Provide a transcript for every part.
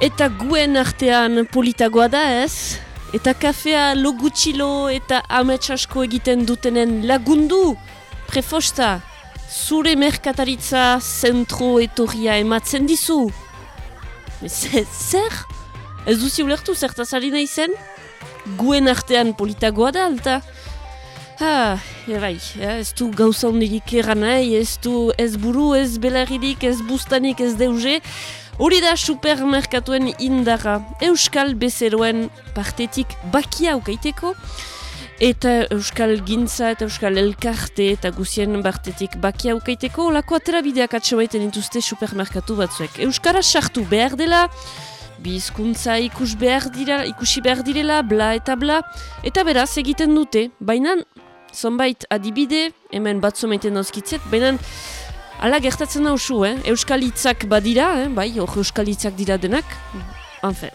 Eta guen artean politagoa da ez? Eta kafea logutxilo eta ametsasko egiten dutenen lagundu? Prefosta, zure merkataritza zentro etorria ematzen dizu? Zer? Ez duzi ulertu zertaz ari nahi zen? Guen artean politagoa da alta? Ha, bai, ez du gauza hondirik eran nahi, ez du ez buru, ez belarririk, ez bustanik, ez deuze, Hori da supermerkatuen indara Euskal Bezeroen partetik bakia ukaiteko. Eta Euskal Gintza eta Euskal Elkarte eta guzien partetik bakia ukaiteko. Olako atera bideak atxamaiten dituzte supermerkatu batzuek. Euskara sartu behar dela, bizkuntza ikus behar dira, ikusi behar direla, bla eta bla, eta beraz egiten dute, baina zonbait adibide, hemen batzu maiten dauzkitziet, baina Hala gertatzen da eh? Euskal hitzak badira, eh? bai, hor Euskal hitzak dira denak. Enfin,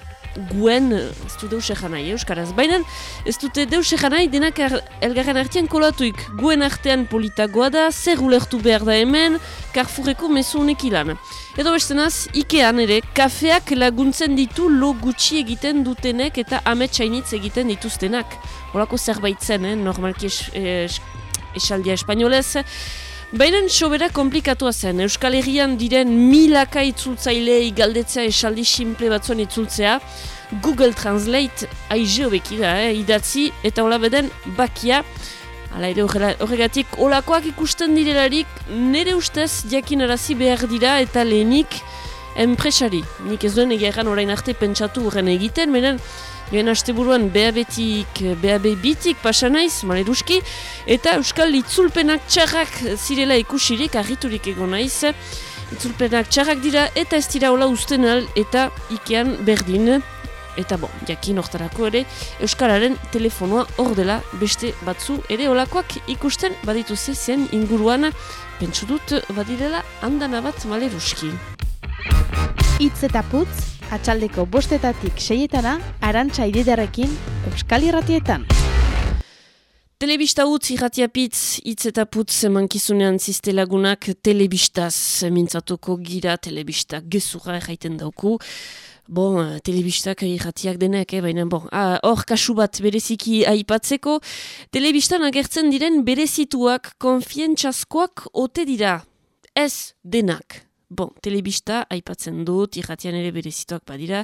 guen, ez du deus nahi, Euskaraz. Baina, ez dute deus nahi denak er, elgarren artean kolatuik. Guen artean politagoa da, zer ulertu behar da hemen, karfureko mesu honek ilan. Edo bestenaz, Ikean ere, kafeak laguntzen ditu lo gutxi egiten dutenek eta ametsainitz egiten dituztenak. Horako zerbait zen, eh? normalki es, es, esaldia espainolez. Baina sobera komplikatua zen, Euskal Herrian diren milaka itzultzailei galdetzea esaldi simple batzuen itzultzea, Google Translate aize hobeki da, eh, idatzi eta hola beden bakia, Hala ere horregatik olakoak ikusten direlarik nire ustez jakin arazi behar dira eta lehenik enpresari. Nik ez duen egeran orain arte pentsatu horren egiten, menen Gehen haste buruan BAB-tik, BAB-bitik pasa naiz, maleruski, eta Euskal Itzulpenak txarrak zirela ikusirik, argiturik egon naiz. Itzulpenak txarrak dira eta ez dira hola usten al, eta ikean berdin. Eta bon, jakin hortarako ere, Euskararen telefonoa hor dela beste batzu ere olakoak ikusten baditu zezen inguruan, pentsu dut badirela handan abat maleruski. Itz eta putz, atxaldeko bostetatik seietana, arantxa ididarekin, Euskal Irratietan. Telebista utz irratiapitz, itz eta putz emankizunean ziste lagunak telebistaz mintzatuko gira, telebista gezura erraiten dauku. Bon, telebistak irratiak denek, eh, baina bon, hor kasu bat bereziki aipatzeko, telebistan agertzen diren berezituak, konfientzazkoak ote dira, ez denak. Bon, telebista aipatzen dut, irratian ere berezituak badira.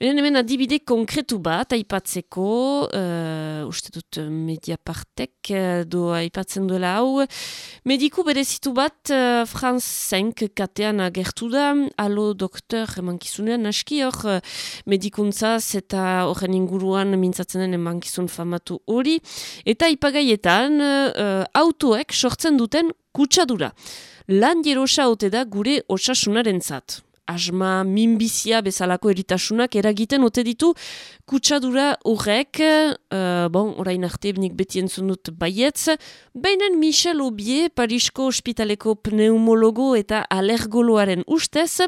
Benen hemen adibide konkretu bat aipatzeko, uh, uste dut mediapartek uh, do aipatzen duela hau. Mediku berezitu bat uh, Franz Senk katean agertu da, alo doktor emankizunean aski hor uh, medikuntzaz eta horren inguruan mintzatzen den emankizun famatu hori. Eta ipagaietan uh, autoek sortzen duten kutsadura lan jerosa ote da gure osasunaren zat. Asma, minbizia bezalako eritasunak eragiten ote ditu kutsadura horrek, uh, bon, orain arte benik beti entzun baietz, baina Michel Obie, Parisko ospitaleko pneumologo eta alergoloaren ustez,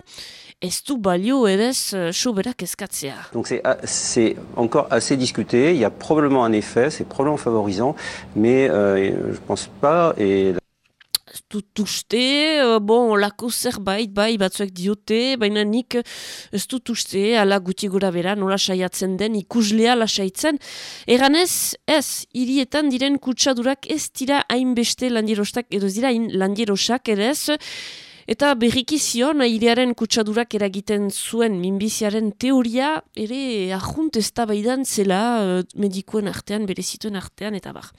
ez du balio edez uh, soberak eskatzea. Donc c'est encore assez discuté, il y a probablement un effet, c'est probablement favorisant, mais euh, je pense pas, et ez dut uste, bon, lako zerbait, bai, batzuek diote, baina nik ez dut uste, ala guti gura bera, nola saiatzen den, ikuslea lasaitzen. Egan ez, hirietan diren kutsadurak ez dira hainbeste landierostak, edo ez dira hain landierosak ere ez, Eta berriki zion, airearen kutsadurak eragiten zuen minbiziaren teoria, ere ahunt ez zela uh, medikuen artean, berezituen artean, eta bar.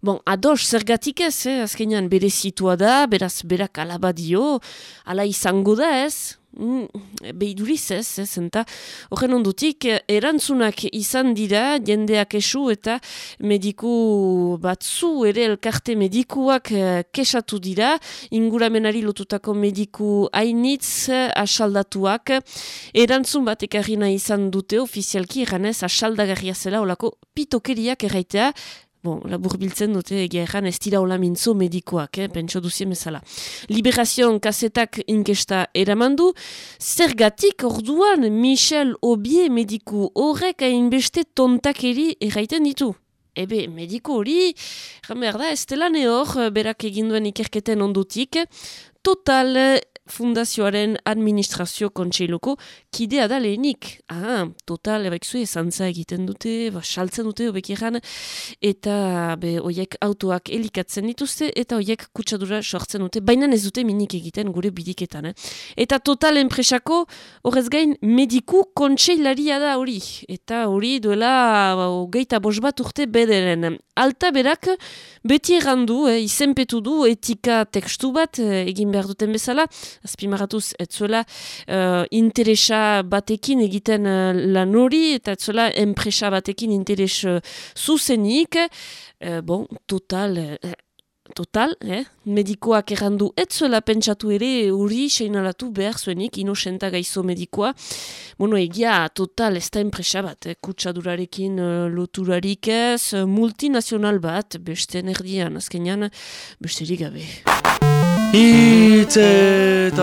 Bon, ados, zergatik ez, eh? azkenean berezitua da, beraz berak alabadio, ala izango da ez, mm, behiduriz ez, ez, eta horren ondutik, erantzunak izan dira, jendeak esu eta mediku batzu ere elkarte medikuak eh, kesatu dira, inguramenari lotutako mediku hainitz asaldatuak, erantzun bat ekarrina izan dute ofizialki, eranez asaldagarria zela olako pitokeriak erraitea, Bon, labur biltzen dute egeran ez dira hola mintzo medikoak, eh, pentso duzien bezala. Liberazion kasetak inkesta eramandu, zergatik orduan Michel Obie mediku horrek hainbeste tontakeri erraiten ditu. Ebe, mediko hori, da, ez dela hor, berak eginduen ikerketen ondutik, total Fundazioaren Administrazio Kontseiluko kidea da lehenik. Ah, total, ebaik zuen, zantza egiten dute, ba, saltzen dute, obek eta be, oiek autoak elikatzen dituzte, eta oiek kutsadura sortzen dute, baina ez dute minik egiten gure bidiketan. Eh? Eta total enpresako, horrez gain, mediku kontseilaria da hori. Eta hori duela, ba, geita bos bat urte bederen. Alta berak, beti errandu, eh, izenpetu du, etika tekstu bat, eh, egin behar duten bezala, azpimaratuz, ez zuela uh, interesa batekin egiten uh, lan hori, eta ez zuela enpresa batekin interes uh, zuzenik, uh, bon, total... Uh, Total, eh? medikoak errandu ez zuela pentsatu ere uri seinalatu behar zuenik inosenta gaizo medikoa. Bueno, egia total ez da enpresa bat, eh? kutsadurarekin uh, loturarik ez, multinazional bat, beste energian, azkenean, besterik gabe. Hitzetapu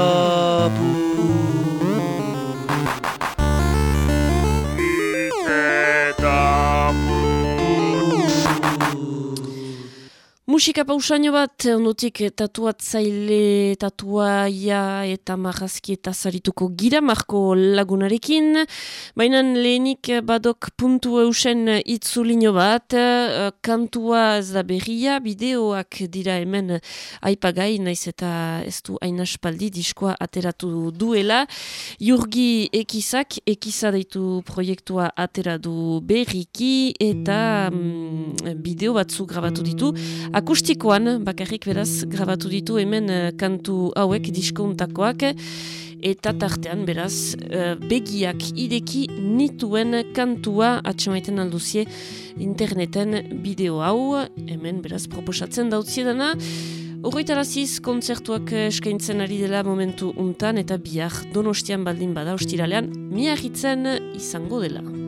Musika pausaino bat, ondotik tatuatzaile, tatuaia eta marrazki eta zarituko gira marko lagunarekin. Baina lehenik badok puntu eusen itzulino bat, kantua ez da berria, bideoak dira hemen aipagai, naiz eta ez du ainaspaldi diskoa ateratu duela. Jurgi ekizak, ekiza deitu proiektua ateradu berriki eta mm, bideo batzu grabatu ditu. Akustikoan, bakarrik beraz, grabatu ditu hemen uh, kantu hauek diskontakoak, eta tartean beraz, uh, begiak ideki nituen kantua atxamaiten alduzie interneten bideo hau, hemen beraz proposatzen dautzie dena, Horroitaraziz kontzertuak eskaintzen ari dela momentu untan eta bihar donostian baldin bada ostiralean miagitzen izango dela.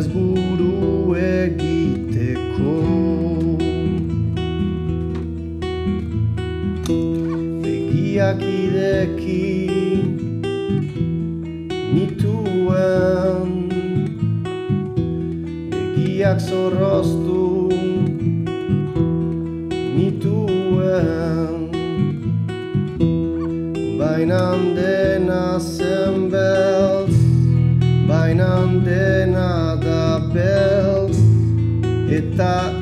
ez buru egiteko. Begiak ideki nituen. Begiak zorroztu した。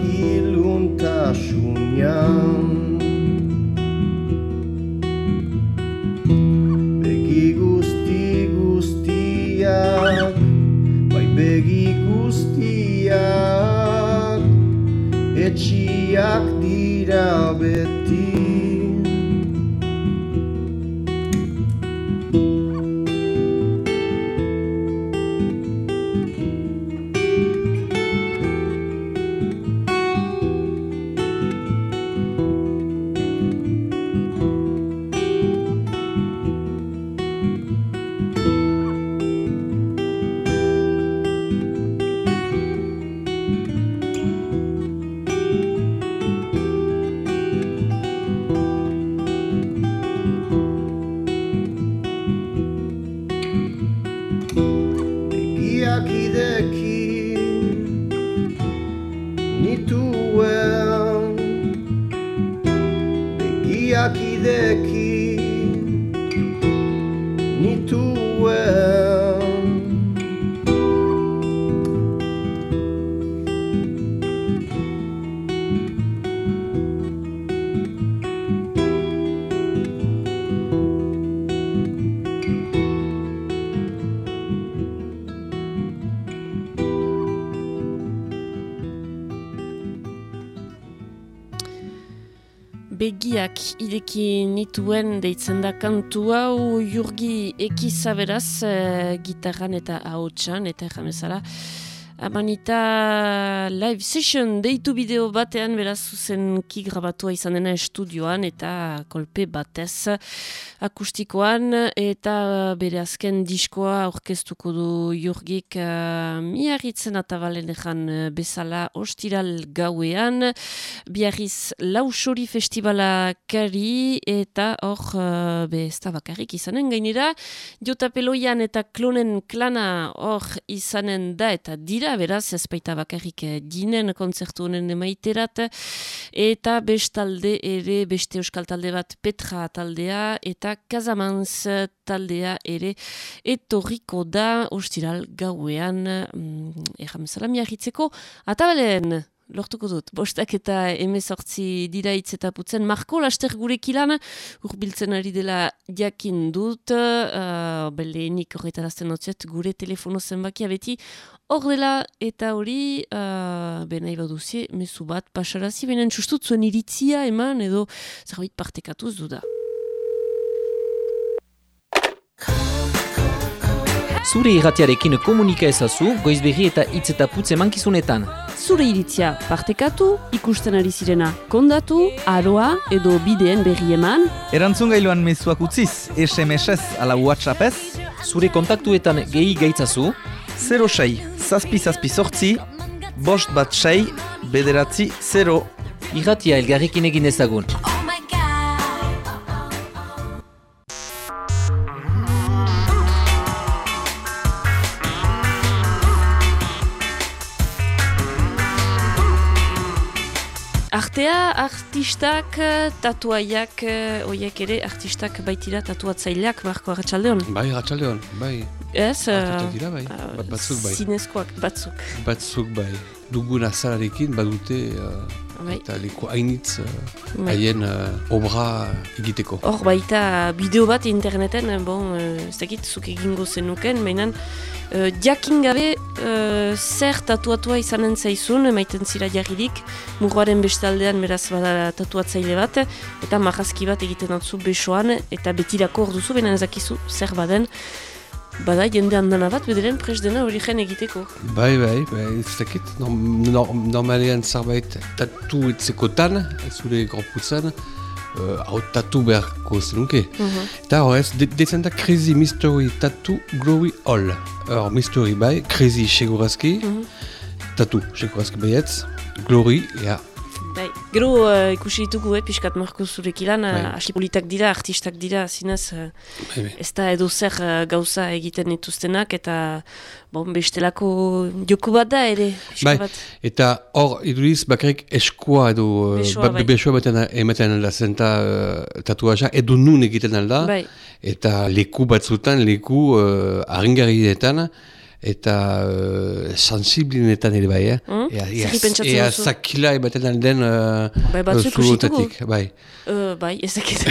tout. Begiak ireki nituen deitzen da kantu hau. Jurgi ekizaberaz uh, gitarran eta haotxan eta jamezara Amanita live session deitu bideo batean beraz zuzen ki grabatua izan dena estudioan eta kolpe batez akustikoan. Eta bere azken diskoa orkestuko du jurgik uh, miarritzen atabalen ezan bezala ostiral gauean. Biarriz lausori festivala kari eta hor uh, be ez da bakarrik izanen gainera jota peloian eta klonen klana hor izanen da eta dira beraz, ez baita bakarrik ginen kontzertu honen emaiterat, eta bestalde ere, beste euskal talde bat Petra taldea, eta Kazamans taldea ere, etorriko da, ostiral gauean, mm, erramezala miagitzeko, atabalen! Lortuko dut. Bostak eta emezortzi dira hitz eta putzen. Marko, laster gurek ilan, urbiltzen ari dela jakin dut, uh, beleenik horretarazten notziet, gure telefono zenbakia beti, hor dela eta hori, uh, benai baduzie, mesu bat, pasarazi, benen sustut zuen iritzia eman, edo zerbait partekatuz du da. Zure irratiarekin komunika ezazu, goizberri eta hitz eta putze mankizunetan zure iritzia partekatu, ikusten ari zirena kondatu, aroa edo bideen berri eman. Erantzun gailuan mezuak utziz, SMS-ez ala WhatsApp-ez. Zure kontaktuetan gehi gaitzazu. 06, zazpi zazpi sortzi, bost bat sei, bederatzi 0. Irratia elgarrekin egin ezagun. Artea, artistak, tatuaiak, oiek ere, artistak baitira tatuatzaileak, Marko, Arratxaldeon? Bai, Arratxaldeon, bai. Ez? Uh, dira, bai. Uh, batzuk bai. Zinezkoak, batzuk. Batzuk bai. Dugun azararekin badute uh, bai. eta leku hainitz haien uh, obra egiteko. Hor baita bideo bat interneten, bon, ez dakit, zuk egingo zenuken, mainan, Uh, jakin gabe uh, zer tatuatua izanen zaizun, maiten zira jarririk, murroaren bestaldean beraz bada tatuatzaile bat, eta marrazki bat egiten atzu besoan, eta betirako hor duzu, benen ezakizu zer baden, bada jende handana bat, bederen pres dena hori jen egiteko. Bai, bai, bai, ez dakit, normalean zerbait tatu etzekotan, zure gorputzen, hau uh, tatu beharko zenuke. Mhm. Eta hor ez, dezen da Crazy Mystery Tattoo Glory All. Hor, Mystery bai, Crazy segurazki, mm -hmm. Tatu segurazki baietz, Glory, ja, Bai, gero uh, ikusi ditugu, eh, pixkat marko zurek ilan, bai. politak dira, artistak dira, zinez, uh, bai, bai. ez da edo zer uh, gauza egiten dituztenak, eta bon, bestelako joku bat da ere. Bai, bat. eta hor, iduriz, bakarrik eskua edo besoa, bai. besoa baten ematen alda zenta uh, tatuaja, edo nun egiten alda, bai. eta leku batzutan, leku uh, eta uh, sensiblinetan ere bai, eh? Mm? Ea, ea, zakila ebaten alden uh, bai, batzuk uh, bai. Uh, bai, ezakit.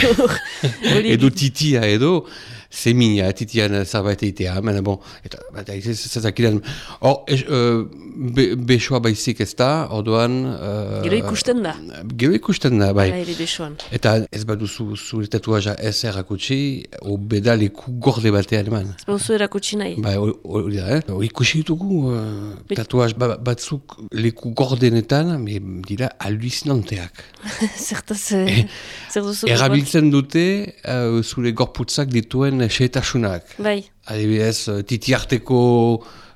edo titia edo, semina, titian zerbait egitea, mena bon, eta, ez zakilean, hor, uh, be, besoa baizik ez da, orduan... Uh, gero ikusten da. Gero ikusten da, bai. Hala. Eta ez baduzu zure tatuaja ez erakutsi, obeda leku gorde batean eman. Ez baduzu erakutsi nahi. Bai, hori da, eh? Ikusi ditugu uh, tatuaj ba, batzuk leku gordenetan, me dira alucinanteak. Zertaz, eh, zer duzu? Erabiltzen dute uh, zure gorputzak dituen xeetasunak. Bai. Adibidez, eh, titi arteko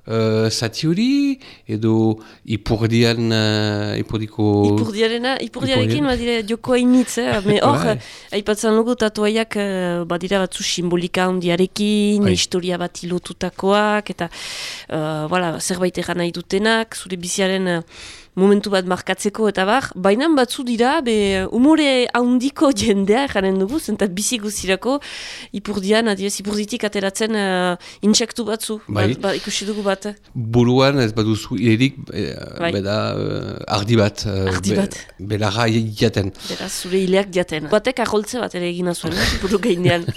uh, zati hori, edo ipurdian, uh, ipurdiko... Ipurdiarena, ipurdiarekin badira joko hainitz, eh? hor, bai. haipatzen logo tatuaiak uh, badira batzu simbolika handiarekin, bai. historia bat ilotutakoak, eta uh, voilà, zerbait egan nahi dutenak, zure biziaren... Uh, momentu bat markatzeko eta bar, baina batzu dira, be, umore haundiko jendea janen dugu, zentat bizi guzirako, ipurdian, adiez, ipurditik ateratzen uh, intsektu batzu, bai. bat, ba, ikusi dugu bat. Buruan ez baduzu irerik, be, bai. beda uh, ardi bat, uh, ardi bat. Be, belarra jaten. Beraz, zure hileak jaten. Batek aholtze bat ere egina zuen, buru gainean.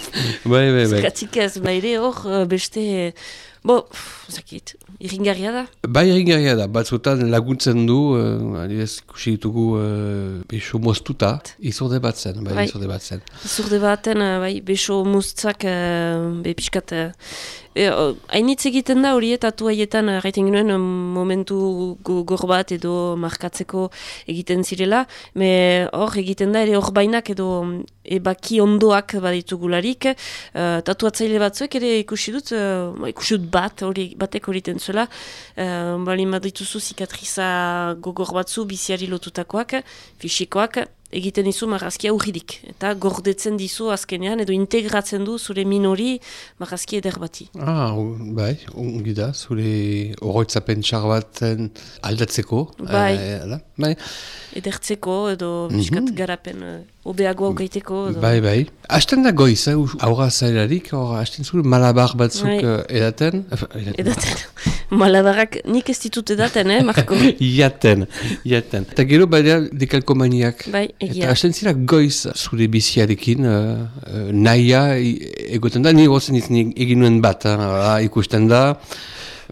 bai, bai, bai. Zakatik ez, baire hor, beste Bo, pff, zakit, irringarria da. Bai egingarria da, batzutan laguntzen du, uh, adibidez, ikusi ditugu uh, beso moztuta, izorde bat zen, bai, Bai. izorde bat zen. Zurde baten, eh, bai, beso muztzak, uh, be pixkat, e, hainitz egiten da hori tatu haietan, eh, gaiten genuen eh, momentu go- gor bat edo markatzeko egiten zirela, me hor egiten da ere hor bainak edo mm, ebaki ondoak baditugularik, uh, tatuatzaile batzuek ere ikusi dut, uh, ikusi dut bat, hori batek horiten zuela, uh, balin badituzu zikatriza gogor batzu biziari lotutakoak, fisikoak, egiten dizu marrazkia urridik. Eta gordetzen dizu azkenean, edo integratzen du zure minori marrazki eder bati. Ah, bai, ongi da, zure oroitzapen txar baten aldatzeko. Bai. eh, ala, bai. Edertzeko edo biskat garapen uh, obeago aukaiteko. Edo. Bai, bai. Asten da goiz, eh, aurra zailarik, hor hasten zure malabar batzuk Bai. eh, edaten. Edaten. Edaten. Malabarrak nik ez ditut edaten, eh, Marko? Iaten, iaten. Eta gero badea dekalkomaniak. bai, Eta egia. hasten zira goiz zure biziarekin, uh, uh, nahia i- egoten da, ni gozen egin nuen bat, eh, hala, ikusten da,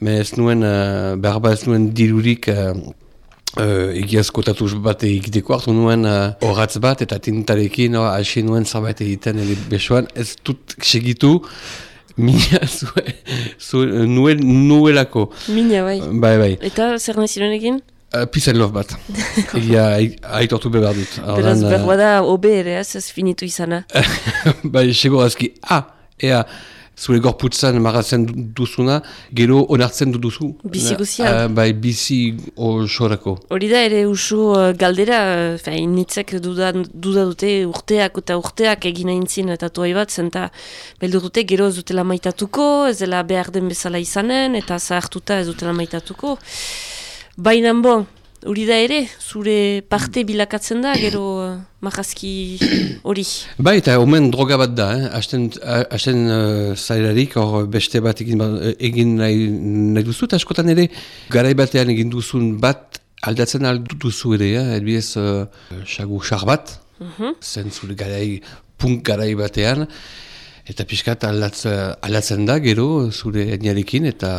me ez nuen, uh, berba ez nuen dirurik, uh, Uh, egiazko tatuz bat egiteko. Hartu nuen uh, bat eta tintarekin uh, hasi nuen zerbait egiten ere besoan. Ez dut segitu. Mina zue, zue, nuen nuelako. Mina, bai. bai bai. Eta zer nahi? Uh, peace and love bat egia ai- aitortu behar dut Beraz, uh, behar da obe ere, ez, ez finitu izana. bai, segurazki, ah, ea, zure gorputzan marrazen du- duzuna, gero onartzen du duzu. Bizi guztian. Ah, bai, bizi osorako. Hori da ere usu uh, galdera, uh, nitzek duda, duda dute urteak eta urteak egin aintzin eta tuai bat, zenta beldur dute gero ez dutela maitatuko, ez dela behar den bezala izanen, eta zahartuta ez dutela maitatuko. Baina bon, hori da ere, zure parte bilakatzen da, gero uh, marrazki hori. Bai, eta omen droga bat da, eh? Asten, a- asten uh, hor beste bat egin, ba- egin nahi, nahi duzu, eta askotan ere, garai batean egin duzun bat, aldatzen aldu duzu ere, eh? Elbidez, uh, xagu xar bat, zen zure garai, punk garai batean, eta pixkat aldatz, aldatzen da, gero, zure etniarekin, eta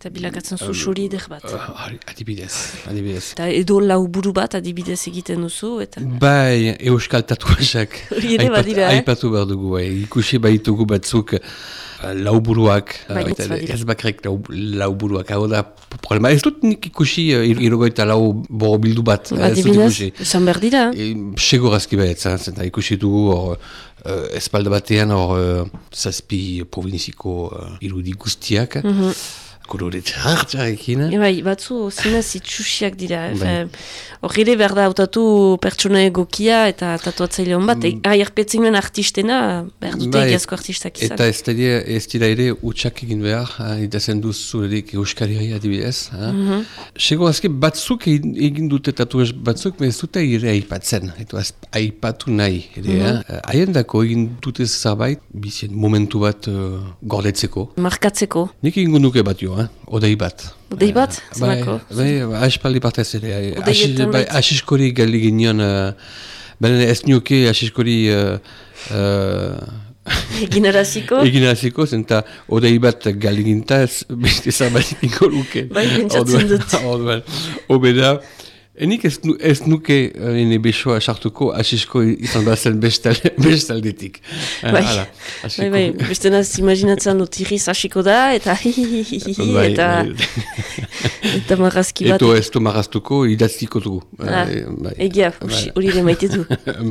Eta bilakatzen zu suri eder bat. uh, adibidez, adibidez. Eta edo lau buru bat adibidez egiten duzu, eta Bai, euskal tatuaxak. Hori ere badira, eh? Aipatu behar dugu, eh? ikusi baitugu batzuk uh, lauburuak. Bai, uh, hitz eta badira. ez bakarrik lau, lauburuak, hau da problema. Ez dut nik ikusi irogoita lau borobildu bat. eh, ez dut adibidez, esan behar dira. E, Segurazki behar, zenta ikusi dugu uh, espalda batean hor uh, zazpi provinziko uh, irudi guztiak. Mhm. Kolore txar txarrekin. E bai, batzu zinez itxusiak dira. eh, Bai. Hor ere behar da hautatu pertsona egokia eta tatuatzaile hon bat. Mm. Aierpetzen nuen artistena, behar dute Bai, egiazko artistak izan. Eta ez dira, ez dira ere utxak egin behar, uh, idazen duz zuredik euskari adibidez. Uh. Mhm. Sego azke batzuk egin, egin dute tatuaz batzuk, ez dute ere aipatzen, eta ez aipatu nahi. Ere, Mhm. eh? Haien dako egin dute zerbait, bizien momentu bat uh, gordetzeko. Markatzeko. Nik egingo nuke bat jo, eh? odei bat. Odei bat? Eh? Bai, bai, aspaldi partez ere. eh, Odeietan Asi- bai, Asiskori galdi genion, uh, benen ez nioke asiskori... Uh, uh, Egin araziko? Egin hasiko zen eta odei bat galiginta ez beste ingo luke. Bai, pentsatzen dut. Orduan, obeda, enik ez, nu, ez nuke uh, ene besoa sartuko asisko izan bazen bestal, bestaldetik. Eh, Bai. hala, Bai, bai, beste naz imaginatzen dut irriz hasiko da, eta hihihihihi, Bai, eta, bai. eta marrazki bat. Eto ez du marraztuko idatziko dugu. Ah, Eh, bai. Egia, Bai. usi- hori ere maite du.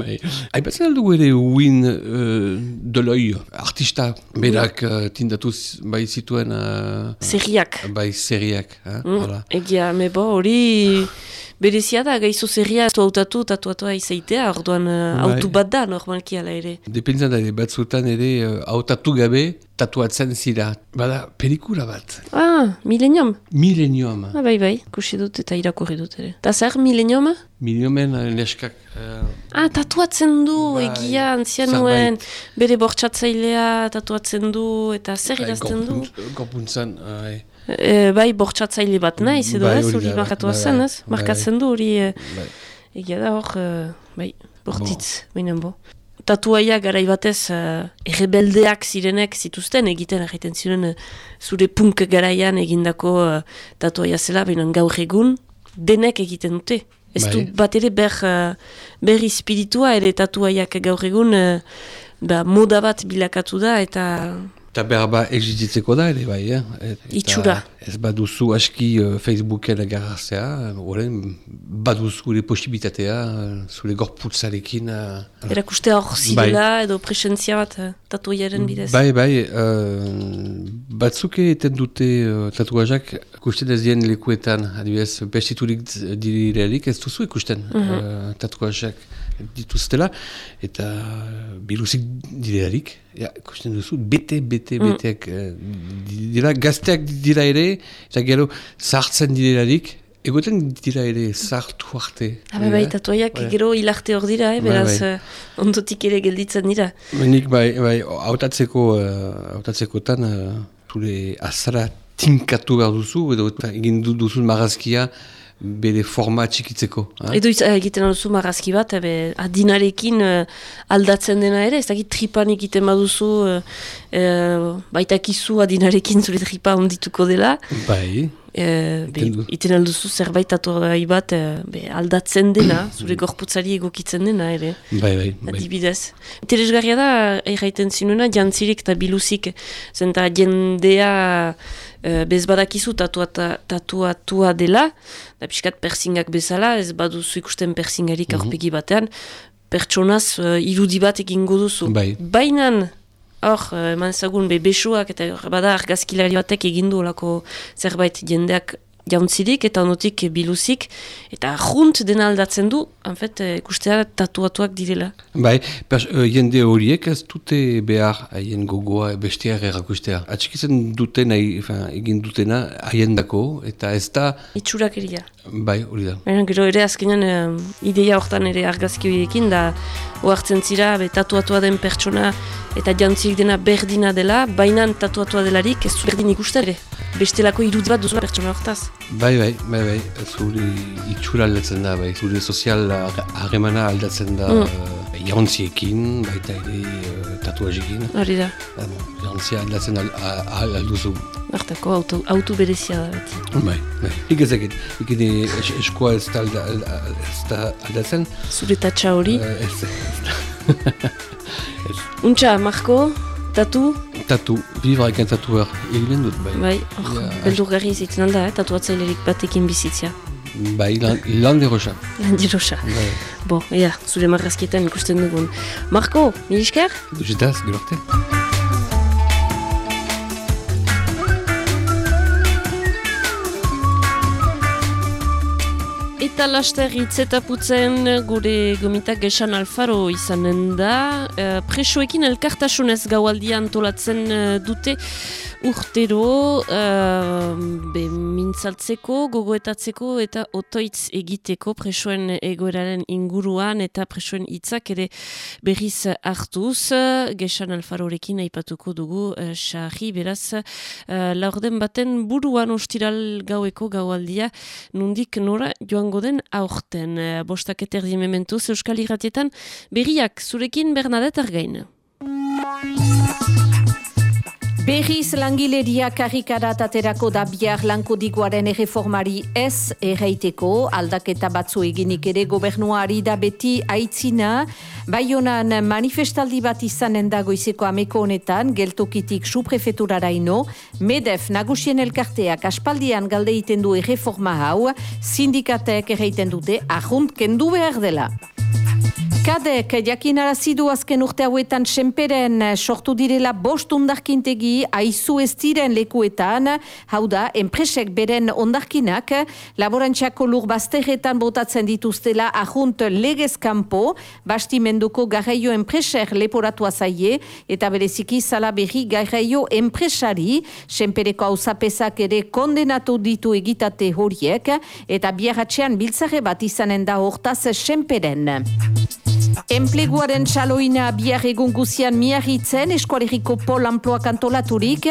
bai. Aipatzen aldugu ere Win uh, Deloi, artista, berak uh, tindatuz bai zituen uh, Zerriak. bai seriak. Eh? Mm, egia, me bo, hori berezia da, gaizu zerria ez hautatu, tatuatua izaitea, orduan uh, Bai. autu bat da, normalki ala ere. Dependzen da batzutan ere, uh, hautatu gabe, tatuatzen zira. Bada, pelikula bat. Ah, milenium. Milenium. Ah, bai, bai, kusi dut eta irakurri dut ere. Ta zer, milenium? Miliomen uh, neskak. Uh, Ah, tatuatzen du, Bai, egia, antzian zerbait. nuen, bere bortxatzailea tatuatzen du, eta zer idazten du? Gorpuntzan, uh, E, bai, bortxatzaile bat naiz, edo Bai, ez, hori markatua bai, zen, ez? bai, Markatzen du hori, e, bai. egia da hor, e, bai, bortitz, baina bo. tatuaia garai batez uh, errebeldeak zirenek zituzten egiten egiten ziren uh, zure punk garaian egindako uh, tatuaia zela, baina gaur egun denek egiten dute. Ez du Bai. bat ere ber, uh, ber espiritua ere tatuaiak gaur egun uh, ba, moda bat bilakatu da eta Eta behar ba existitzeko da ere bai, eh? Et- Itxura. Ez baduzu aski uh, Facebooken agarrazea, horren baduzu ere posibilitatea, uh, zure gorputzarekin. Uh, erakustea hor zirela edo presentzia bat tatuaiaren bidez. Bai, bai, uh, batzuke eten dute uh, tatuajak ikusten ez dien lekuetan, adibidez, bestiturik direrik ez duzu ikusten uh, tatuajak dituztela, eta biluzik direrik, ja, ikusten duzu, bete, bete, beteak uh, dira, gazteak dira ere, eta gero sartzen direlarik, egoten dira ere sartu arte. Ah, bai, bai, tatuaiak Bai. gero hilarte hor dira, eh, Bai, beraz bai. uh, ondotik ere gelditzen dira. Nik bai, bai, hautatzeko, uh, hautatzekotan, uh, zure azara tinkatu behar duzu, edo eta egin du- duzun marazkia bere forma txikitzeko. ha? Edo iz- eh, egiten duzu marrazki bat, ebe, adinarekin eh, aldatzen dena ere, ez dakit tripan egiten baduzu, uh, uh, baitakizu adinarekin zure tripa ondituko dela, Bai, uh, be, Iten alduzu zerbait tatuai bat uh, be, aldatzen dena, zure gorputzari egokitzen dena ere. bai, bai. bai. Adibidez. Interesgarria da, erraiten zinuena, jantzirik eta biluzik, zenta jendea uh, bez badakizu tatuatua dela, da pixkat persingak bezala, ez baduzu ikusten persingarik aurpegi batean, pertsonaz uh, irudi bat egingo duzu. Bai. Bainan, hor, uh, eman zagun, be besoak eta bada argazkilari batek egindu olako zerbait jendeak jauntzirik eta onotik biluzik, eta junt dena aldatzen du, en fait, eh, ikustea tatuatuak direla. Bai, pers, uh, jende horiek ez dute behar haien gogoa besteak erakustea. Atxikitzen dute nahi, enfin, egin dutena haien dako, eta ez da, Itxurakeria. Bai, hori da. Baina gero ere azkenean eh, ideia hortan ere argazki horiekin da ohartzen zira be, tatuatua den pertsona eta jantzik dena berdina dela, baina tatuatua delarik ez berdin ikusten ere. Bestelako irudi bat duzula pertsona hortaz. Bai, bai, bai, bai, zure itxura aldatzen da, bai, zure sozial har- harremana aldatzen da Mm. mm. jantziekin, baita ere uh, tatuajekin. Hori da, Jantzia aldatzen al, al, al, alduzu. hartako auto, auto berezia da beti. Bai, bai. Ik ezakit, ik ere es, eskoa ez da, alda, alda, ez da aldatzen. Zure tatsa hori. Eh, ez, ez, Untxa, Marko, tatu, tatu, vivre avec un tatoueur, eginen dut, bai. bai, hor, Ja. beldurgarri izaiten alda, eh, tatuatzailerik batekin bizitzia. Bai, lan, lan derosa. Landirosa. Bai. Bo, ea, zure marrazkietan ikusten dugun. Marko, mil esker? Duzitaz, gero arte. Eta laster hitzetaputzen gure gomitak gesan alfaro izanen da. Uh, presoekin elkartasunez gaualdian antolatzen eh, dute urtero uh, be, mintzaltzeko, gogoetatzeko eta otoitz egiteko presoen egoeraren inguruan eta presoen hitzak ere berriz hartuz. Gesan alfarorekin aipatuko dugu uh, xarri beraz uh, laurden baten buruan ostiral gaueko gaualdia nundik nora joango den aurten. Eh, Bostak eterdi mementuz Euskal Irratietan berriak zurekin Bernadette Argain. Berriz langileria karrikarat aterako da bihar lankodiguaren erreformari ez erraiteko, aldaketa batzu eginik ere gobernuari da beti aitzina, Baionan manifestaldi bat izanen da goizeko ameko honetan, geltokitik suprefeturaraino, MEDEF nagusien elkarteak aspaldian galde egiten du erreforma hau, sindikatek erraiten dute ahunt kendu behar dela. Kadek jakinarazi du azken urte hauetan senperen sortu direla bost ondarkintegi aizu ez diren lekuetan, hau da, enpresek beren ondarkinak, laborantxako lur bazterretan botatzen dituztela ahunt legezkampo, bastimenduko garraio enpreser leporatua zaie, eta bereziki zala berri garraio enpresari, senpereko hau ere kondenatu ditu egitate horiek, eta biarratxean biltzare bat izanen da hortaz senperen. Enpleguaren txaloina bihar egun guzian miarritzen eskualeriko pol amploa kantolaturik,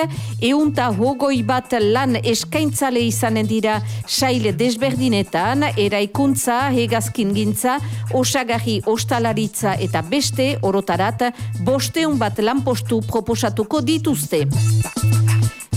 eunta hogoi bat lan eskaintzale izanen dira saile desberdinetan, eraikuntza, hegazkin gintza, osagarri ostalaritza eta beste orotarat, bosteun bat lanpostu proposatuko dituzte.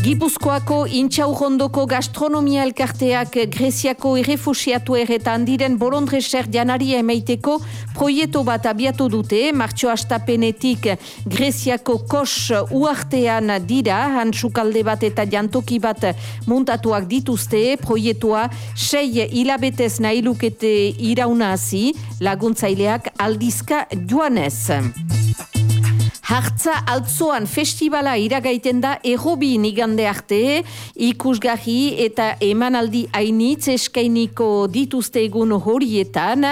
Gipuzkoako intxaurrondoko gastronomia elkarteak Greziako errefusiatu erretan diren bolondreser janaria emeiteko proieto bat abiatu dute, martxo astapenetik Greziako kos uartean dira, hantzukalde bat eta jantoki bat muntatuak dituzte, proietua sei hilabetez nahi lukete irauna hazi, laguntzaileak aldizka joanez. Hartza altzoan festivala iragaiten da errobi nigande arte, ikusgahi eta emanaldi hainitz eskainiko dituzte egun horietan,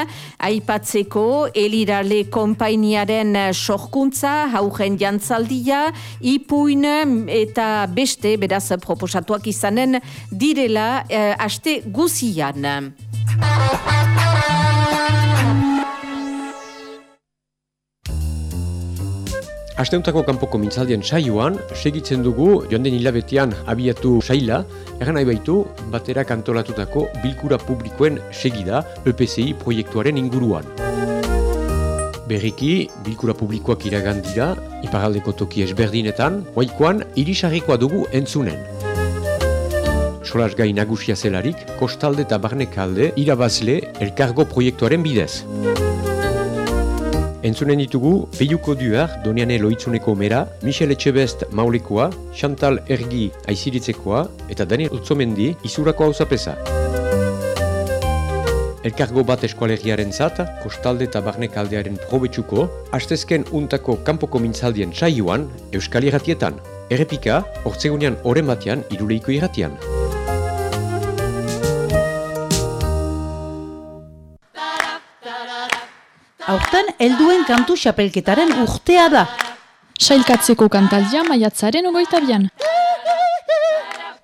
aipatzeko elirale kompainiaren sorkuntza, haugen jantzaldia, ipuin eta beste, beraz proposatuak izanen, direla eh, aste guzian. Asteuntako kanpoko mintzaldien saioan, segitzen dugu joan den hilabetean abiatu saila, eran nahi baitu batera kantolatutako bilkura publikoen segida EPCI proiektuaren inguruan. Berriki, bilkura publikoak iragan dira, iparaldeko toki ezberdinetan, oaikoan irisarrikoa dugu entzunen. Solas gai nagusia zelarik, kostalde eta barnekalde irabazle elkargo proiektuaren bidez. Entzunen ditugu, Peiuko Duar, Doniane Loitzuneko Mera, Michel Etxebest Maulekoa, Chantal Ergi Aiziritzekoa eta Daniel Utzomendi Izurako Hauzapesa. Elkargo bat eskualegiaren zat, kostalde eta barnekaldearen probetsuko, hastezken untako kanpoko mintzaldien saioan, Euskal Irratietan. Errepika, ortsegunean oren batean, iruleiko irratian. Aurten helduen kantu xapelketaren urtea da. Sailkatzeko kantaldia maiatzaren ogoita bian.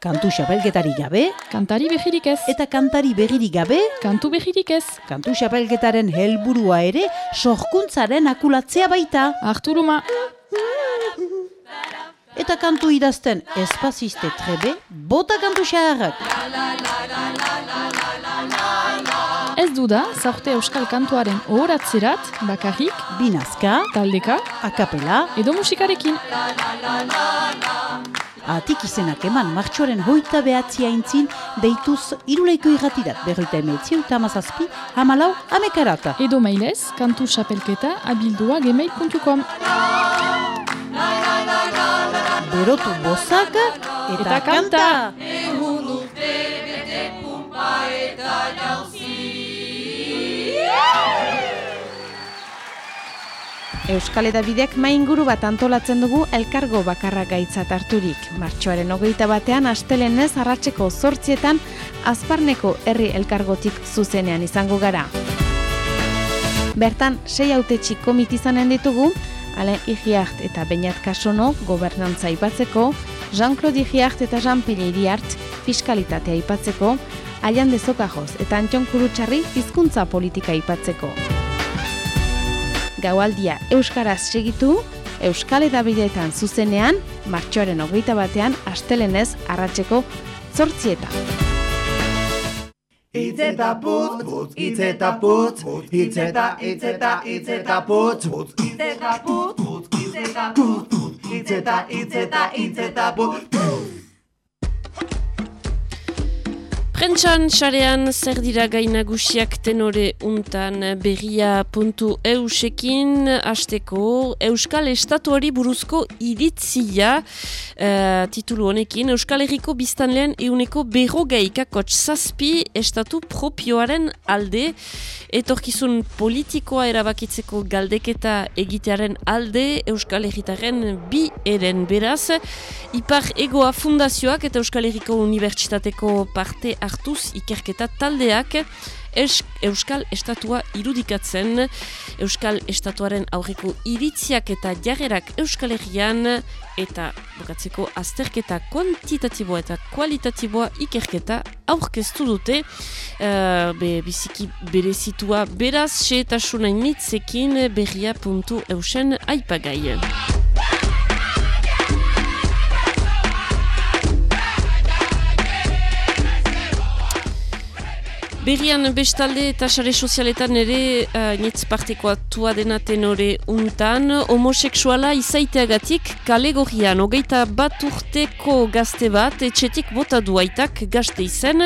Kantu xapelketari gabe. Kantari behirik ez. Eta kantari behirik gabe. Kantu behirik ez. Kantu xapelketaren helburua ere sorkuntzaren akulatzea baita. Arturuma. Eta kantu idazten espaziste trebe, bota kantu xaharrak. Ez du da, zaurte euskal kantuaren ohoratzerat, bakarrik, binazka, taldeka, akapela, edo musikarekin. Atik izenak eman martxoaren hoita behatzia intzin, deituz iruleiko irratirat, berroita emeetzi eta amazazpi, hamalau, amekarata. Edo mailez, kantu xapelketa abildua gmail.com. Berotu bozak eta, eta kanta! Euskal Edabideak mainguru bat antolatzen dugu elkargo bakarra gaitzat harturik. Martxoaren hogeita batean astelenez arratseko zortzietan azparneko herri elkargotik zuzenean izango gara. Bertan, sei autetxi komitizanen ditugu, Alain Igiart eta Beñat Kasono gobernantza aipatzeko, Jean-Claude Igiart eta Jean-Pille Iriart fiskalitatea aipatzeko, Aian Dezokajoz eta Antion Kurutxarri hizkuntza politika aipatzeko. Gaualdia Euskaraz segitu, Euskal Edabideetan zuzenean, martxoaren hogeita batean, astelenez arratseko zortzieta. Itzeta putz, putz, itzeta putz, itzeta, itzeta, itzeta putz, putz, itzeta putz, putz, itzeta putz, itzeta, itzeta, itzeta putz, Prentxan, xarean, zer dira gainagusiak tenore untan? Berria puntu eusekin hasteko. Euskal Estatuari buruzko iritzia uh, titulu honekin. Euskal Herriko biztanlean euneko berrogeikakotx zazpi estatu propioaren alde. Etorkizun politikoa erabakitzeko galdeketa egitearen alde Euskal Herritaren bi eren beraz. Ipar Egoa Fundazioak eta Euskal Herriko Unibertsitateko parte hartuz ikerketa taldeak Euskal Estatua irudikatzen, Euskal Estatuaren aurreko iritziak eta jarrerak Euskal Herrian, eta bukatzeko azterketa kuantitatiboa eta kualitatiboa ikerketa aurkeztu dute uh, be, biziki berezitua beraz xeetasuna initzekin berria puntu eusen aipagai. Berrian bestalde eta sare sozialetan ere uh, nitz parteko atua dena tenore untan, homoseksuala izaiteagatik kale gorrian, hogeita bat urteko gazte bat, etxetik bota duaitak gazte izen,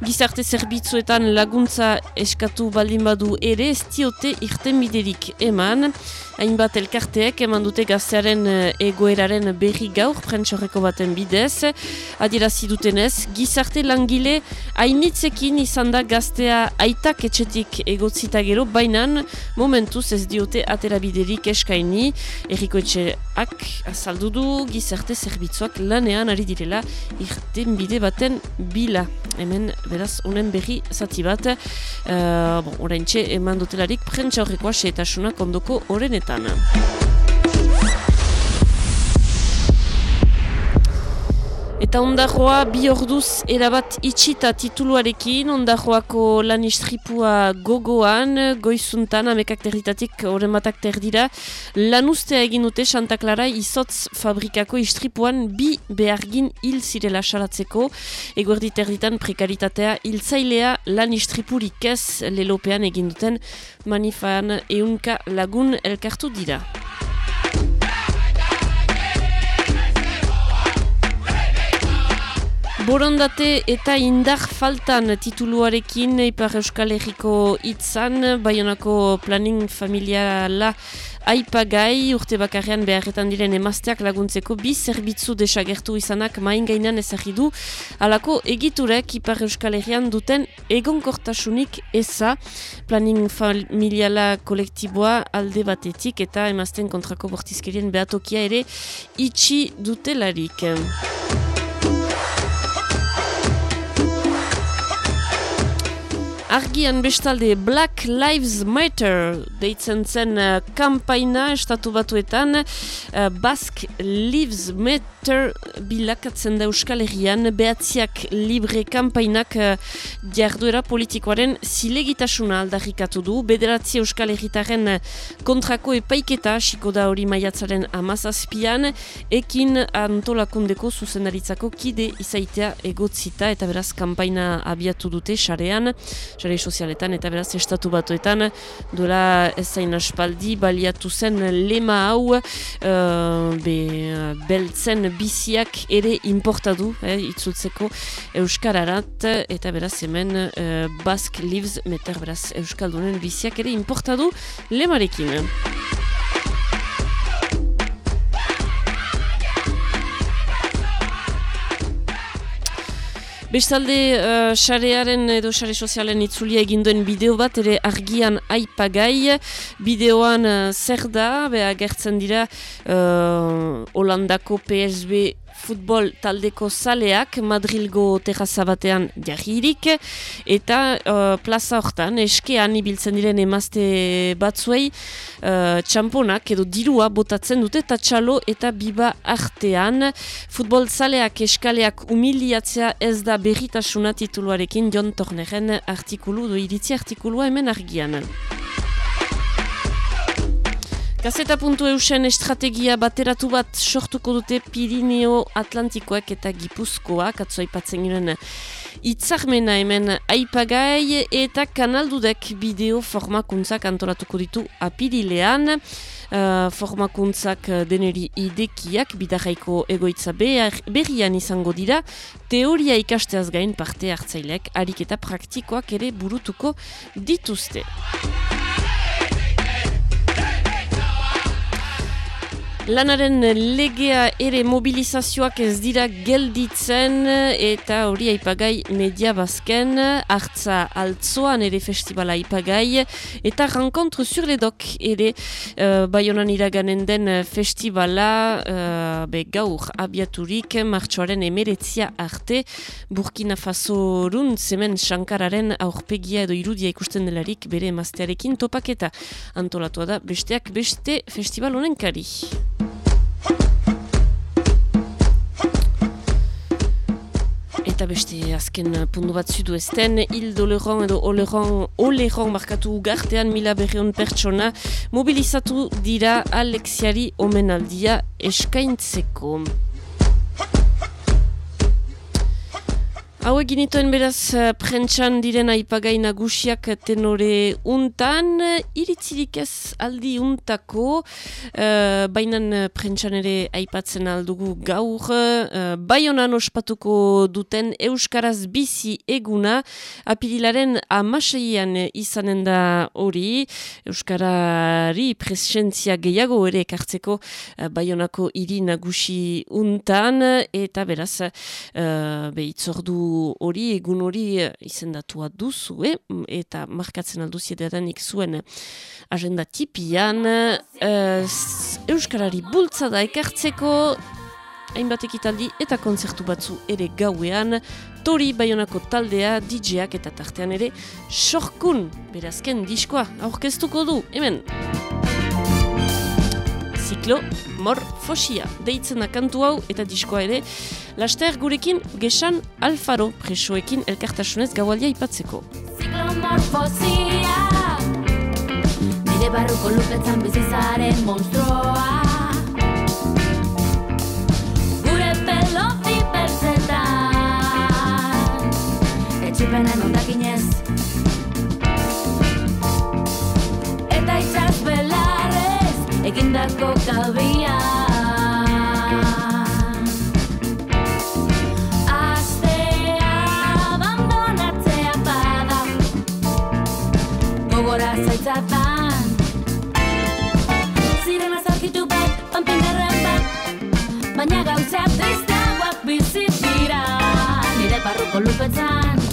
gizarte zerbitzuetan laguntza eskatu baldin badu ere, ez diote irten biderik eman, hainbat elkarteek eman dute gaztearen egoeraren berri gaur, prentsorreko baten bidez, adierazi dutenez, gizarte langile hainitzekin izan da gaztea aitak etxetik egotzita gero, bainan momentuz ez diote aterabiderik eskaini, erriko etxeak azaldu du gizarte zerbitzuak lanean ari direla irten bide baten bila. Hemen, beraz, unen berri zati bat, uh, bon, orain txe, eman dutelarik prentsa horrekoa seetasunak ondoko horrenetan. Eta ondarroa bi orduz erabat itxita tituluarekin, ondarroako lan istripua gogoan, goizuntan, amekak territatik horren batak terdira, lan ustea egin dute Santa Clara izotz fabrikako istripuan bi behargin hil zirela salatzeko, eguerdi terditan prekaritatea hiltzailea lan istripurik ez lelopean egin duten manifan eunka lagun elkartu dira. Borondate eta indar faltan tituluarekin Ipar Euskal Herriko itzan, Bayonako planning familiala aipagai urte bakarrean beharretan diren emazteak laguntzeko bi zerbitzu desagertu izanak main gainan ezagidu alako egiturek Ipar Euskal Herrian duten egonkortasunik eza planning familiala kolektiboa alde batetik eta emazten kontrako bortizkerien behatokia ere itxi dutelarik. Argian bestalde Black Lives Matter deitzen zen uh, kampaina estatu batuetan. Uh, Basque Lives Matter bilakatzen da Euskal Herrian. Behatziak libre kampainak uh, jarduera politikoaren zilegitasuna aldarrikatu du. Bederatzi Euskal Herritaren kontrako epaiketa hasiko da hori maiatzaren amazazpian ekin antolakundeko zuzendaritzako kide izaitea egotzita eta beraz kampaina abiatu dute sarean sare sozialetan eta beraz estatu batuetan duela ezain aspaldi baliatu zen lema hau uh, be, beltzen biziak ere importadu eh, itzultzeko Euskararat eta beraz hemen uh, Basque Lives meter beraz Euskaldunen biziak ere importadu lemarekin. Bestalde, uh, sarearen edo sare sozialen itzulia eginduen bideo bat, ere argian aipagai, bideoan uh, zer da, beha gertzen dira uh, Holandako PSB futbol taldeko zaleak Madrilgo terraza batean jarririk eta uh, plaza hortan eskean ibiltzen diren emazte batzuei uh, txamponak edo dirua botatzen dute eta txalo eta biba artean futbol zaleak eskaleak humiliatzea ez da berritasuna tituluarekin John Torneren artikulu do iritzi artikulua hemen argian. Gazeta puntu eusen estrategia bateratu bat sortuko dute Pirineo Atlantikoak eta Gipuzkoak, atzo aipatzen giren itzarmena hemen aipagai eta kanaldudek bideo formakuntzak antolatuko ditu apirilean. Uh, formakuntzak deneri idekiak bidarraiko egoitza berrian izango dira, teoria ikasteaz gain parte hartzailek, harik eta praktikoak ere burutuko dituzte. Lanaren legea ere mobilizazioak ez dira gelditzen eta hori aipagai media bazken, hartza altzoan ere festivala aipagai eta renkontre sur ledok ere uh, baionan iraganen den festivala uh, be gaur abiaturik martxoaren emeretzia arte Burkina Faso run zemen Shankararen aurpegia edo irudia ikusten delarik bere emaztearekin topaketa antolatua da besteak beste festival honen kari. Eta beste azken pundu bat zudu ezten, hil doleron edo oleron, oleron markatu ugartean mila berreon pertsona mobilizatu dira Alexiari omenaldia eskaintzeko. Hau eginituen beraz uh, prentsan diren aipagai nagusiak tenore untan, iritzirik ez aldi untako, uh, bainan prentsan ere aipatzen aldugu gaur, uh, baionan ospatuko duten Euskaraz bizi eguna, apirilaren amaseian izanen da hori, Euskarari presentzia gehiago ere ekartzeko uh, baionako iri nagusi untan, eta beraz, uh, behitzordu hori, egun hori eh, izendatua duzu, eh? eta markatzen alduzi edanik zuen agenda tipian, uh, Euskarari bultzada ekartzeko, hainbat ekitaldi eta konzertu batzu ere gauean, tori baionako taldea, DJak eta tartean ere, sorkun, berazken diskoa, aurkeztuko du, hemen! Ziklo Morfosia deitzen da kantu hau eta diskoa ere. Laster gurekin gesan Alfaro presoekin elkartasunez gaualdia ipatzeko. Ziklo Morfosia Nire barruko lupetzan bizizaren monstroa egindako kalbia Astea abandonatzea bada Gogora zaitzatan. Ziren azarkitu bat, pampingarren bat Baina gauza tristagoak bizit dira. Nire barruko lupetzan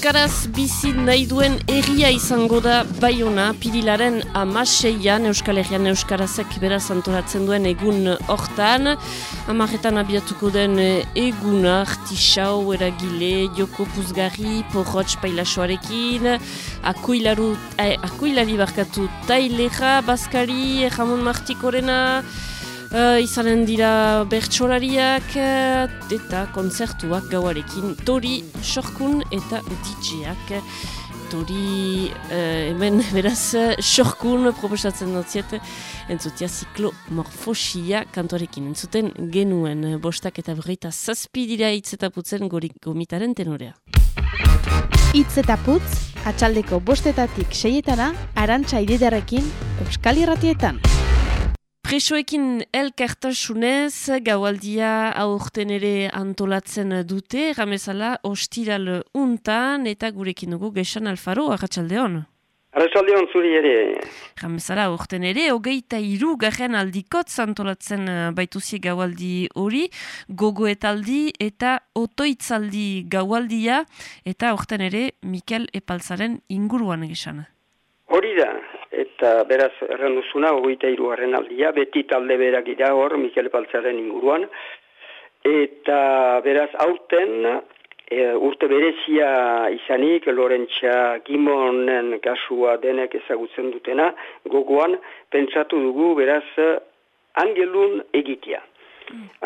Euskaraz bizi nahi duen erria izango da Baiona pirilaren amaseian Euskal Herrian Euskarazek beraz antolatzen duen egun hortan. Amarretan abiatuko den eguna artisau, eragile, joko puzgarri, porrotx pailasoarekin, eh, akuilari barkatu taileja, baskari, jamon martikorena, Uh, izanen dira bertsolariak uh, eta kontzertuak gauarekin Tori, Sorkun eta DJak. Tori, uh, hemen beraz, Sorkun proposatzen dutziet, entzutia ziklo morfosia kantorekin. Entzuten genuen bostak eta berreita zazpi dira hitz eta putzen gorik gomitaren tenorea. Itz eta putz, atxaldeko bostetatik seietana, arantxa ididarekin, Euskal Irratietan. Presoekin elkartasunez, gaualdia aurten ere antolatzen dute, ramezala ostiral untan eta gurekin dugu Gexan Alfaro, arratsaldeon. Arratxaldeon zuri ere. Ramezala aurten ere, hogeita iru garen aldikot antolatzen baituzie gaualdi hori, gogoetaldi eta otoitzaldi gaualdia, eta aurten ere Mikel Epaltzaren inguruan Gexan. Hori da, eta beraz erranduzuna, hogeita iruaren aldia, beti talde berak ira hor, Mikel Paltzaren inguruan, eta beraz aurten e, urte berezia izanik, Lorentxa Gimonen kasua denek ezagutzen dutena, gogoan, pentsatu dugu beraz angelun egitea.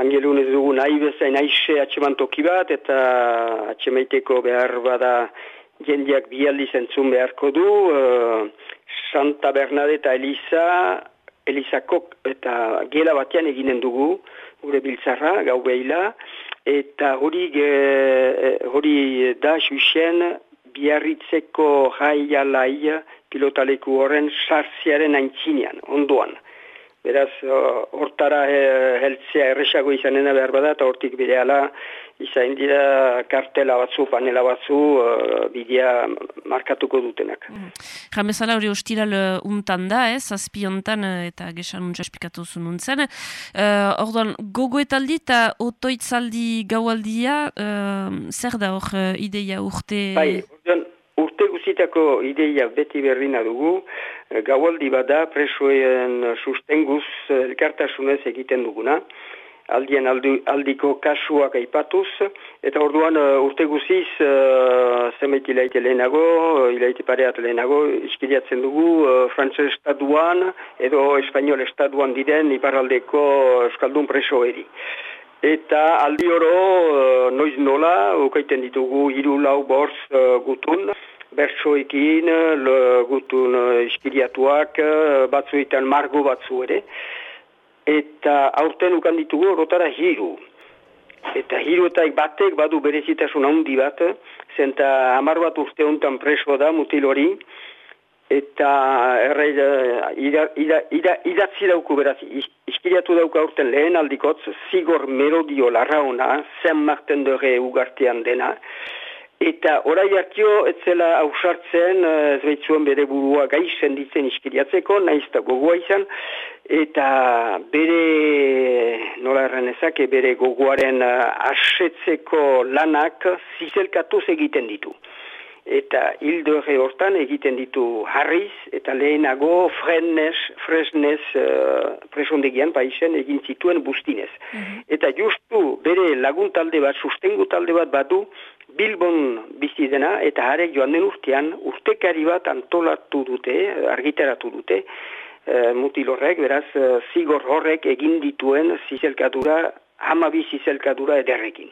Angelun ez dugu nahi bezain aixe atxeman toki bat, eta atxemaiteko behar bada jendeak bialdi zentzun beharko du, uh, Santa Bernadeta Eliza, Elizakok eta gela batean eginen dugu, gure biltzarra, gau behila, eta hori, ge, hori da xuxen biarritzeko jaia lai pilotaleku horren sartziaren aintzinean, ondoan. Beraz, hortara heltzea erresago izanena behar bada, eta hortik bideala izan dira kartela batzu, panela batzu, uh, bidea markatuko dutenak. Mm. Jamezala hori ostiral uh, untan da, ez, eh, azpi ontan, uh, eta gesan untsa espikatu zununtzen. Uh, orduan, gogoetaldi eta otoitzaldi gaualdia, uh, zer da hor uh, ideia urte... Bai, orduan, urte guzitako ideia beti berrina dugu, gaualdi bada presoen sustenguz elkartasunez egiten duguna, aldien aldi, aldiko kasuak aipatuz, eta orduan uh, urte guziz uh, zenbait ilaite lehenago, uh, ilaite pareat lehenago, iskiriatzen dugu uh, frantzes estatuan edo espainol estatuan diren iparraldeko euskaldun preso eri. Eta aldi oro, uh, noiz nola, ukaiten ditugu hiru lau borz uh, gutun, bertsoekin, gutun uh, iskiriatuak, uh, batzuetan margo batzu ere, eta aurten ukan ditugu rotara hiru. Eta hiru eta batek badu berezitasun handi bat, zenta hamar bat urte honetan preso da mutil hori, eta erre ida, ida, ida, idatzi dauku beraz, iskiriatu dauku aurten lehen aldikotz, zigor merodio larra ona, zen marten dure ugartean dena, Eta orai hartio, ez zela hausartzen, ez behitzuen bere burua gai senditzen iskiriatzeko, nahiz eta gogoa izan, eta bere, nola erren ezake, bere gogoaren asetzeko lanak zizelkatuz egiten ditu. Eta hildore hortan egiten ditu harriz, eta lehenago fresnez, fresnez uh, presondegian paisen egin zituen bustinez. Eta justu bere laguntalde bat, sustengu talde bat badu, Bilbon bizi dena eta harek joan den urtean urtekari bat antolatu dute, argitaratu dute, e, mutil horrek, beraz, e, zigor horrek egin dituen zizelkadura, hamabi zizelkadura ederrekin.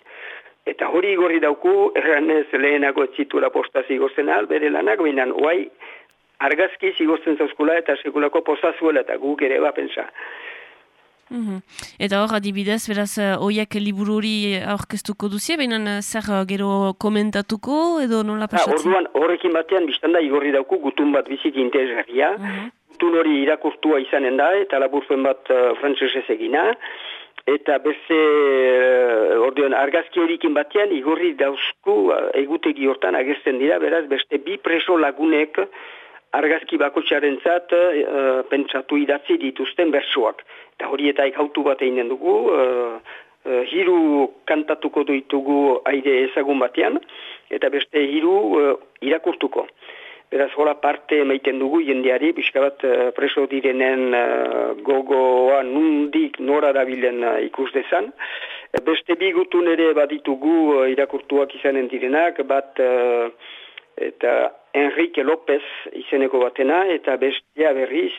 Eta hori igorri dauku, erranez lehenago etzituela posta zigortzen al, bere lanak, behinan, oai, argazki zigortzen zauzkula eta sekulako postazuela eta guk ere ba pensa. Mm Eta hor, adibidez, beraz, oiak liburu hori aurkeztuko duzie, baina zer gero komentatuko edo nola pasatzen? orduan, horrekin batean, biztanda igorri dauku gutun bat bizit interesgarria. Gutun hori irakurtua izanen da, eta laburzen bat uh, frantzesez egina. Eta beste, uh, orduan, argazki horikin batean, igorri dauzku uh, egutegi hortan agertzen dira, beraz, beste bi preso lagunek argazki bakotxaren zat, uh, pentsatu idatzi dituzten bersoak. Eta hori eta ikautu bat eginen dugu, uh, uh, hiru kantatuko ditugu aire ezagun batean, eta beste hiru uh, irakurtuko. Beraz, hola parte emaiten dugu jendeari, pixka bat uh, preso direnen uh, gogoa nundik nora dabilen uh, ikus dezan. Beste bi gutun ere baditugu irakurtuak izanen direnak, bat eta Enrique López izeneko batena, eta bestea berriz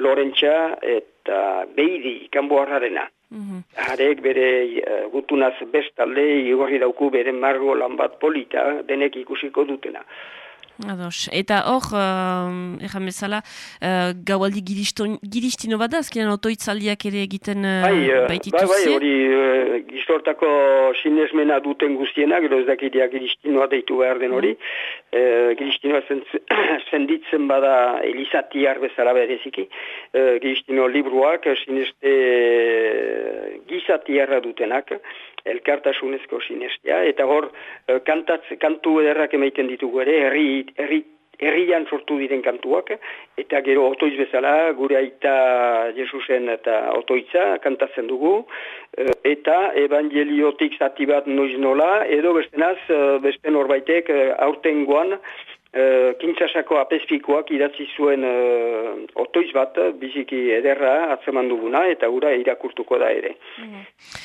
Lorentza eta Beidi kanboarrarena. Harek bere uh, gutunaz bestalde igorri dauku bere margo lan bat polita denek ikusiko dutena. Ados. Eta hor, uh, erran bezala, uh, gaualdi giristino bat da, azkenean otoitzaldiak ere egiten uh, Bai, eh, bai, bai, hori uh, giztortako sinesmena duten guztienak, gero ez dakideak giristinoa deitu behar den hori. Uh, giristinoa zen, zenditzen bada elizatiar bezala bereziki. Uh, giristino libruak, eh, sineste uh, gizatiarra dutenak, elkartasunezko sinestea, eta hor, uh, kantatz, kantu ederrak emaiten ditugu ere, herri, herri herrian sortu diren kantuak, eta gero otoiz bezala, gure aita Jesusen eta otoitza kantatzen dugu, eh, eta evangeliotik zati bat noiz nola, edo bestenaz, eh, beste norbaitek eh, aurtengoan, Uh, kintzasako apezpikoak idatzi zuen uh, otoiz bat, biziki ederra atzeman duguna, eta gura irakurtuko da ere.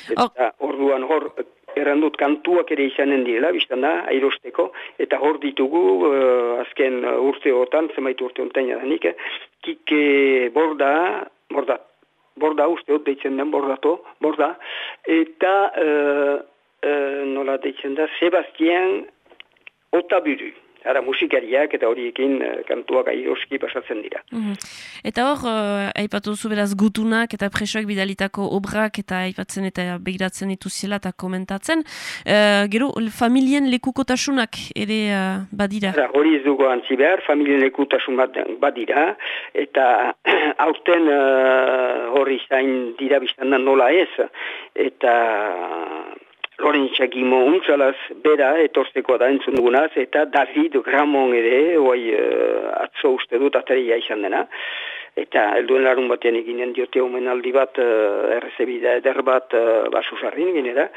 Eta orduan hor, errandut kantuak ere izanen direla, biztan da, airosteko, eta hor ditugu, uh, azken urteotan, zenbait urte ontain jadanik, eh, kike borda, borda, borda usteot deitzen den bordato, borda, eta uh, uh, nola deitzen da, Sebastian Otaburu. Ara musikariak eta horiekin uh, kantuak airoski pasatzen dira. Mhm. Eta hor, uh, aipatu zu beraz gutunak eta presoak bidalitako obrak eta aipatzen eta begiratzen dituziela eta komentatzen. Uh, gero, familien lekukotasunak ere uh, badira. Ara, hori ez dugu antzi behar, familien ekutasun bat, badira, eta aurten uh, hori zain dira biztan da nola ez, eta Lorentza Gimo untzalaz bera etortzeko da entzun dugunaz, eta David Gramon ere, oai uh, atzo uste dut ataria izan dena, eta helduen larun batean eginen diote omenaldi bat, uh, errezebida eder bat uh, basusarrin ginera,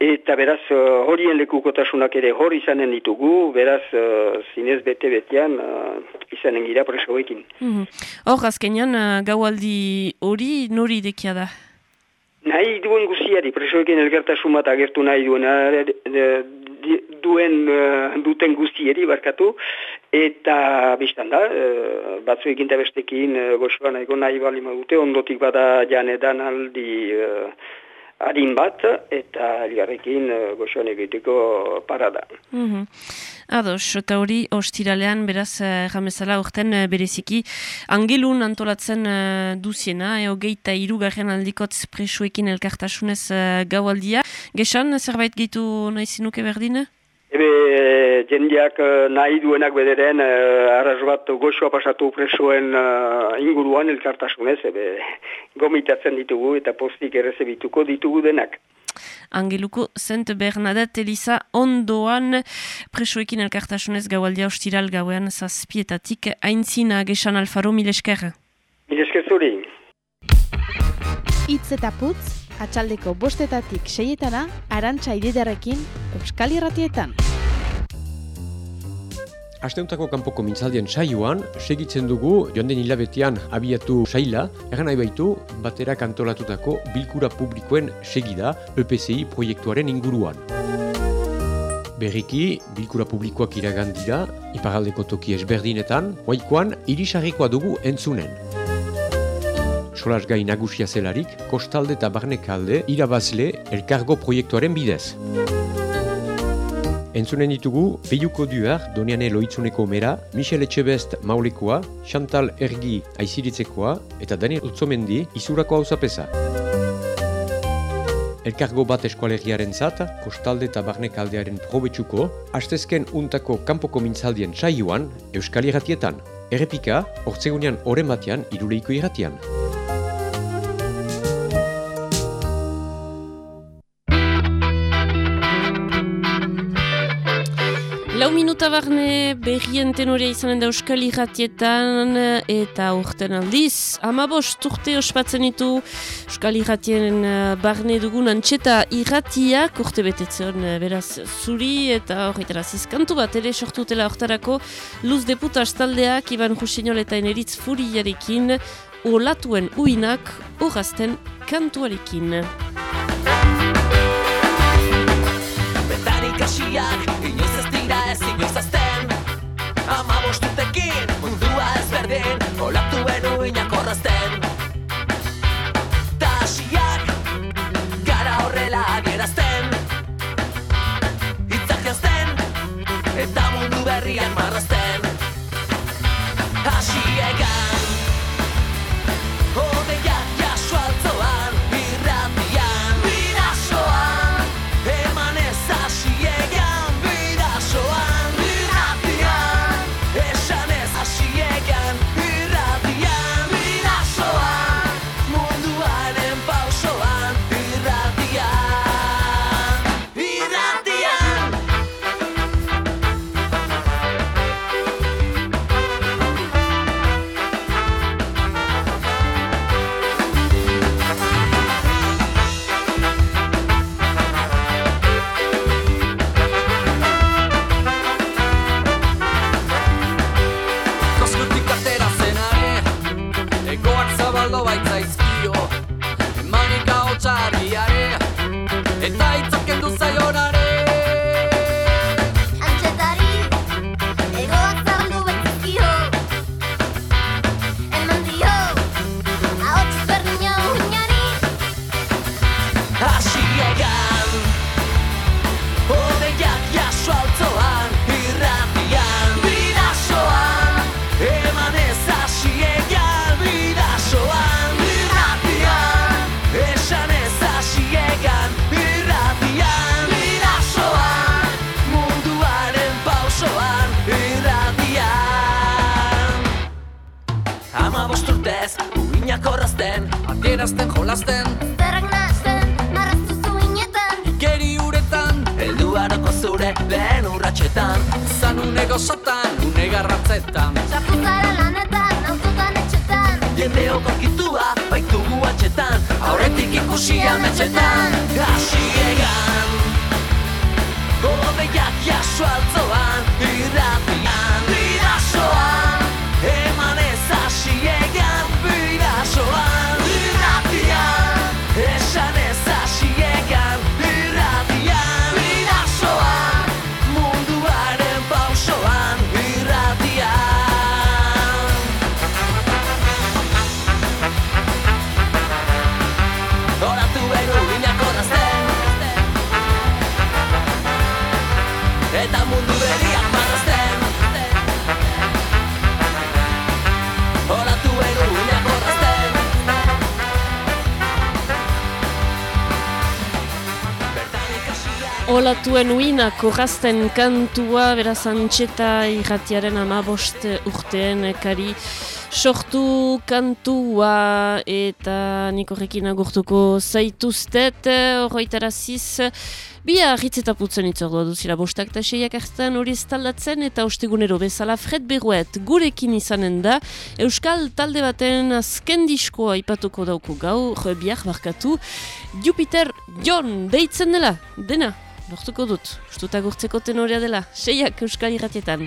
eta beraz horien lekukotasunak ere hor izanen ditugu, beraz uh, zinez bete-betean uh, izanen gira presoekin. Mhm. Hor, azkenean, uh, gaualdi hori nori idekia da? Nahi duen guziari, presoekin elkartasun bat agertu nahi duen, eh, de- di- duen eh, duten guziari barkatu, eta biztan da, uh, batzuekin eta bestekin uh, goxoan egon nahi bali dute, ondotik bada janedan aldi uh, harin bat, eta elgarrekin uh, goxoan egiteko parada. Mhm. Ados, eta hori ostiralean beraz eh, jamezala urten eh, bereziki angelun antolatzen eh, duziena, eo geita irugarren aldikotz presuekin elkartasunez eh, gaualdia. Gesan, zerbait gehitu nahi zinuke berdin? Ebe, jendeak eh, nahi duenak bederen uh, arras bat goxoa pasatu presoen eh, inguruan elkartasunez, ebe, gomitatzen ditugu eta postik errezebituko ditugu denak. Angeluko Saint Bernadette Eliza ondoan presoekin elkartasunez gaualdia ostiral gauean zazpietatik aintzina gesan alfaro milesker. Milesker zuri. Itz eta putz, atxaldeko bostetatik seietana, arantxa ididarekin, Euskal Irratietan. Asteuntako kanpoko mintzaldien saioan, segitzen dugu joan den hilabetean abiatu saila, erran nahi baitu batera kantolatutako bilkura publikoen segida EPCI proiektuaren inguruan. Berriki, bilkura publikoak iragan dira, iparaldeko toki ezberdinetan, oaikoan irisarrikoa dugu entzunen. Solasgai nagusia zelarik, kostalde eta barnekalde irabazle elkargo proiektuaren bidez. Entzunen ditugu, Peiuko Duar, Doniane Loitzuneko Mera, Michel Etxebest Maulekoa, Chantal Ergi Aiziritzekoa eta Daniel Utzomendi Izurako hauzapeza. Elkargo bat eskualegiaren zat, kostalde eta barnekaldearen probetsuko, hastezken untako kanpoko mintzaldien saioan, Euskal Irratietan. Errepika, hortzegunean oren batean, iruleiko irratian. Barne berrien tenorea izanen da Euskal Irratietan eta urten aldiz. Amabost urte ospatzen ditu Euskal Irratien eh, barne dugun antxeta irratiak urte betetzen eh, beraz zuri eta horretara zizkantu bat ere sortutela hortarako Luz Deputas taldeak Iban Jusinol eta Eneritz Furiarekin olatuen uinak horazten kantuarekin. Betarik hasiak, berriak marrazten. Hasiegan, zure lehen urratxetan Zanune gozotan, une garratzetan. Txapuzara lanetan, autotan etxetan. Jendeok orkitua, baitugu atxetan Aurretik ikusi ametxetan Hasiegan Odeiak jaso altzoan Irratian Olatuen uinak horrazten kantua, beraz antxeta irratiaren amabost urtean ekari sortu kantua eta nik horrekin agurtuko zaituztet, horretaraziz, Bia hitz eta putzen itzordua duzila bostak eta seiak hartzen hori ez taldatzen eta ostegunero bezala Fred Berruet gurekin izanen da Euskal talde baten azken diskoa ipatuko dauko gaur biak barkatu Jupiter John deitzen dela, dena, lortuko dut, ustuta gurtzeko tenorea dela, seiak Euskal irratietan.